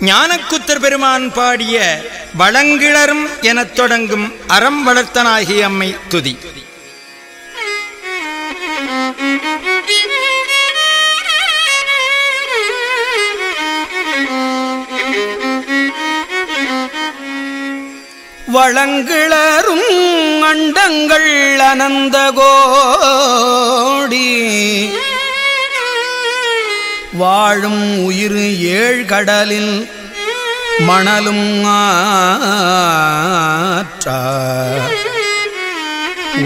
ஞானக்குத்தர் பெருமான் பாடிய வளங்கிளரும் எனத் தொடங்கும் அறம் வளர்த்தனாகிய அம்மை துதி. வளங்கிளரும் அண்டங்கள் அனந்த கோடி. வாழும் உயிர் ஏழ் கடலில் மணலும்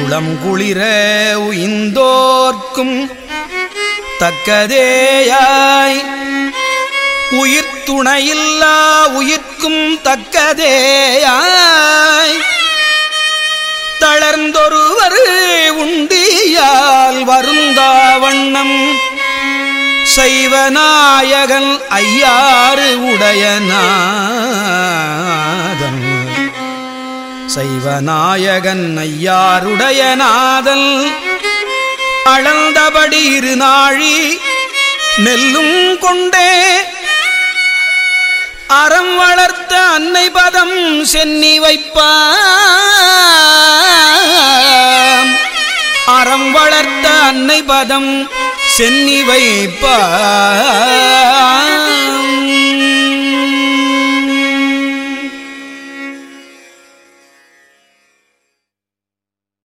உளம் குளிர உயிந்தோர்க்கும் தக்கதேயாய். உயிர் துணையில்லா உயிர்க்கும் தக்கதேயாய். தளர்ந்தொருவர் உண்டியால் வருந்தா வண்ணம் சைவநாயகன் ஐயாறு உடையநாதன். சைவநாயகன் ஐயாருடையநாதன் அளந்தபடி இரு நாழி நெல்லும் கொண்டே. அறம் வளர்த்த அன்னை பதம் சென்னி வைப்பாம். அறம் வளர்த்த அன்னை பதம் சென்னி வைப்பாம்